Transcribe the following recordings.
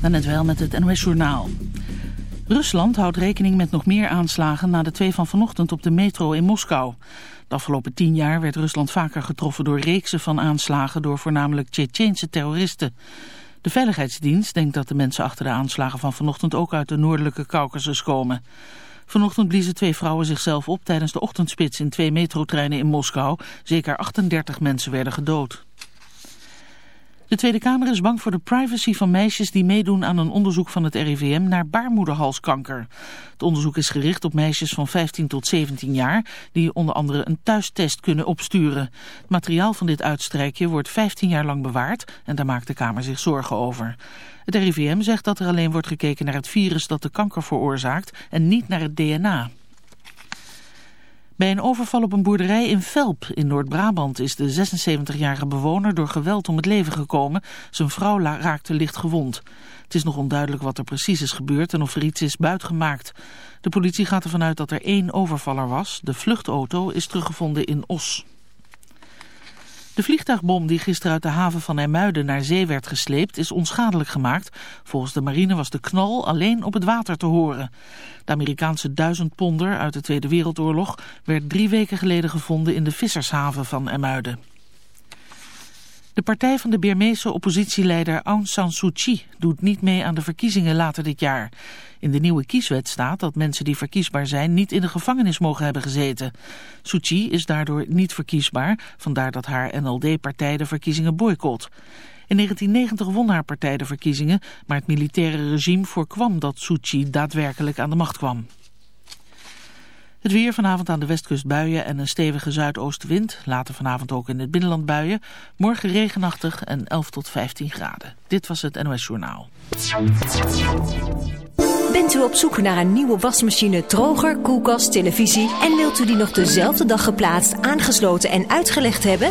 Dan net wel met het NOS Journaal. Rusland houdt rekening met nog meer aanslagen na de twee van vanochtend op de metro in Moskou. De afgelopen tien jaar werd Rusland vaker getroffen door reeksen van aanslagen door voornamelijk Tsjetsjeense terroristen. De Veiligheidsdienst denkt dat de mensen achter de aanslagen van vanochtend ook uit de noordelijke Caucasus komen. Vanochtend bliezen twee vrouwen zichzelf op tijdens de ochtendspits in twee metrotreinen in Moskou. Zeker 38 mensen werden gedood. De Tweede Kamer is bang voor de privacy van meisjes die meedoen aan een onderzoek van het RIVM naar baarmoederhalskanker. Het onderzoek is gericht op meisjes van 15 tot 17 jaar die onder andere een thuistest kunnen opsturen. Het materiaal van dit uitstrijkje wordt 15 jaar lang bewaard en daar maakt de Kamer zich zorgen over. Het RIVM zegt dat er alleen wordt gekeken naar het virus dat de kanker veroorzaakt en niet naar het DNA. Bij een overval op een boerderij in Velp in Noord-Brabant is de 76-jarige bewoner door geweld om het leven gekomen. Zijn vrouw raakte licht gewond. Het is nog onduidelijk wat er precies is gebeurd en of er iets is buitgemaakt. De politie gaat ervan uit dat er één overvaller was. De vluchtauto is teruggevonden in Os. De vliegtuigbom die gisteren uit de haven van IJmuiden naar zee werd gesleept is onschadelijk gemaakt. Volgens de marine was de knal alleen op het water te horen. De Amerikaanse duizendponder uit de Tweede Wereldoorlog werd drie weken geleden gevonden in de vissershaven van IJmuiden. De partij van de Birmeese oppositieleider Aung San Suu Kyi doet niet mee aan de verkiezingen later dit jaar. In de nieuwe kieswet staat dat mensen die verkiesbaar zijn niet in de gevangenis mogen hebben gezeten. Suu Kyi is daardoor niet verkiesbaar, vandaar dat haar NLD-partij de verkiezingen boycott. In 1990 won haar partij de verkiezingen, maar het militaire regime voorkwam dat Suu Kyi daadwerkelijk aan de macht kwam. Het weer vanavond aan de westkust buien en een stevige zuidoostenwind. Later vanavond ook in het binnenland buien. Morgen regenachtig en 11 tot 15 graden. Dit was het NOS Journaal. Bent u op zoek naar een nieuwe wasmachine, droger, koelkast, televisie... en wilt u die nog dezelfde dag geplaatst, aangesloten en uitgelegd hebben?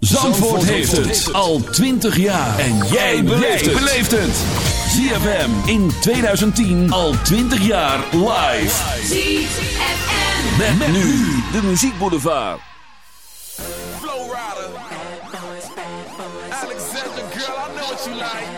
Zandvoort heeft het al 20 jaar. En jij beleeft het. ZFM in 2010 al 20 jaar live. ZFM. Met, nu de Muziekboulevard. Flow Rider. Alexander, girl, I know what you like.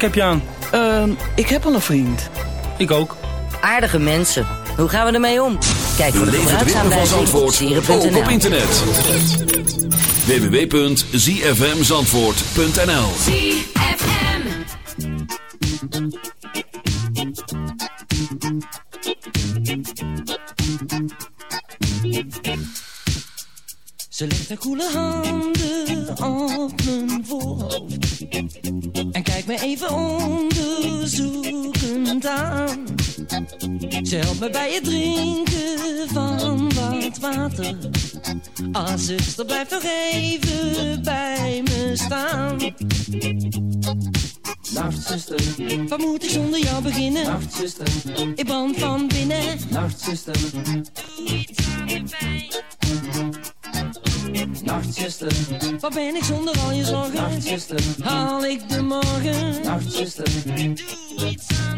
Jurk heb je aan. Ehm, ik heb al een vriend. Ik ook. Aardige mensen. Hoe gaan we ermee om? Kijk voor de gebruiksaanwijzing op sieren.nl. ook op internet. www.zfmzandvoort.nl Ze legt haar koele handen op mijn Me bij het drinken van wat water Ah, zuster, blijf nog even bij me staan Nacht, zuster. Wat moet ik zonder jou beginnen? Nacht, zuster. Ik brand van binnen. Nacht, zuster. Doe iets aan de pijn. Nachtzuster, wat ben ik zonder al je zorgen? Nachtzuster, haal ik de morgen? Nachtzuster, doe iets aan.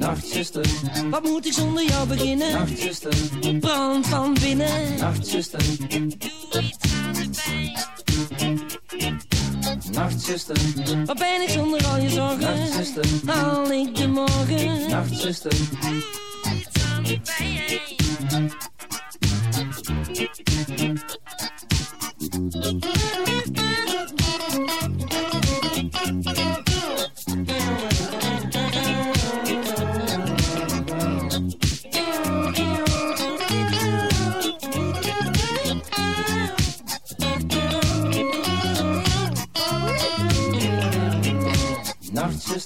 Nachtzuster, wat moet ik zonder jou beginnen? Nachtzuster, brand van binnen. Nachtzuster, doe iets aan de pijn. Nachtzuster, wat ben ik zonder al je zorgen? Nachtzuster, haal ik de morgen? Nachtzuster, doe iets aan de pijn.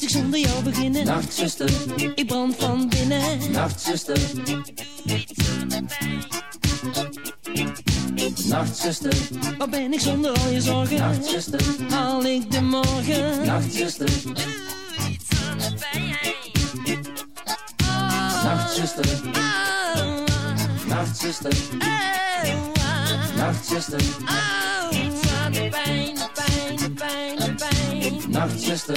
moet ik zonder jou beginnen? Nachtzuster, ik brand van binnen. Nachtzuster, Nachtzuster, waar ben ik zonder al je zorgen? Nachtzuster, haal ik de morgen? Nachtzuster, Nachtzuster, pijn, Nachtzuster, pijn, oh. Nachtzuster, Nacht Nachtzuster,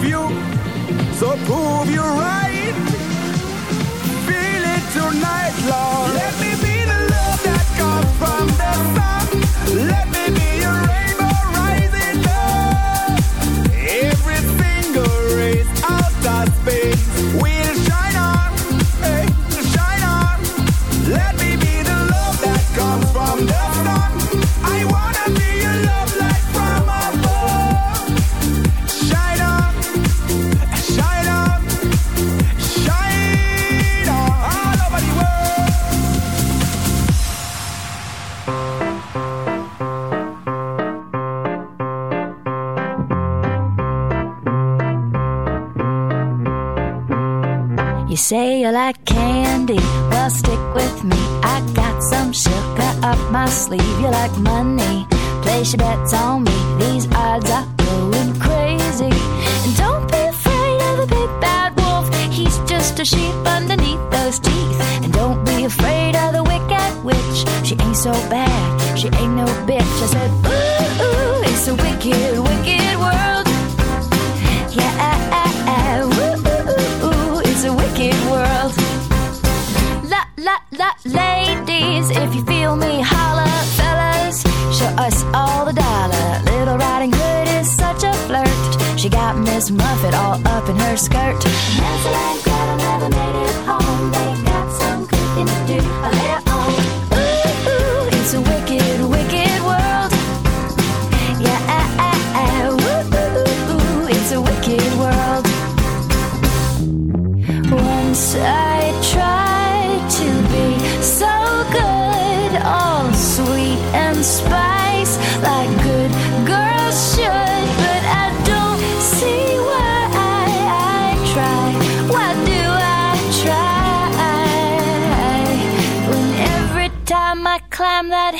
prove you, so prove you right. Feel it tonight, Lord. Let me be.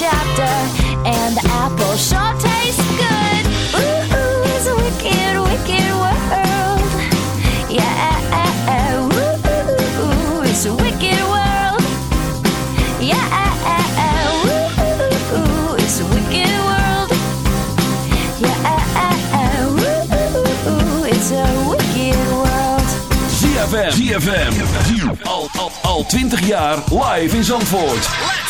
chapter, and the apple sure tastes good. Ooh, ooh, it's a wicked, wicked world. Yeah, ooh, ooh it's a wicked world. Yeah, ooh, ooh it's a wicked world. Yeah, ooh, ooh it's a wicked world. ZFM, ZFM, al, al, al 20 jaar live in Zandvoort. Let's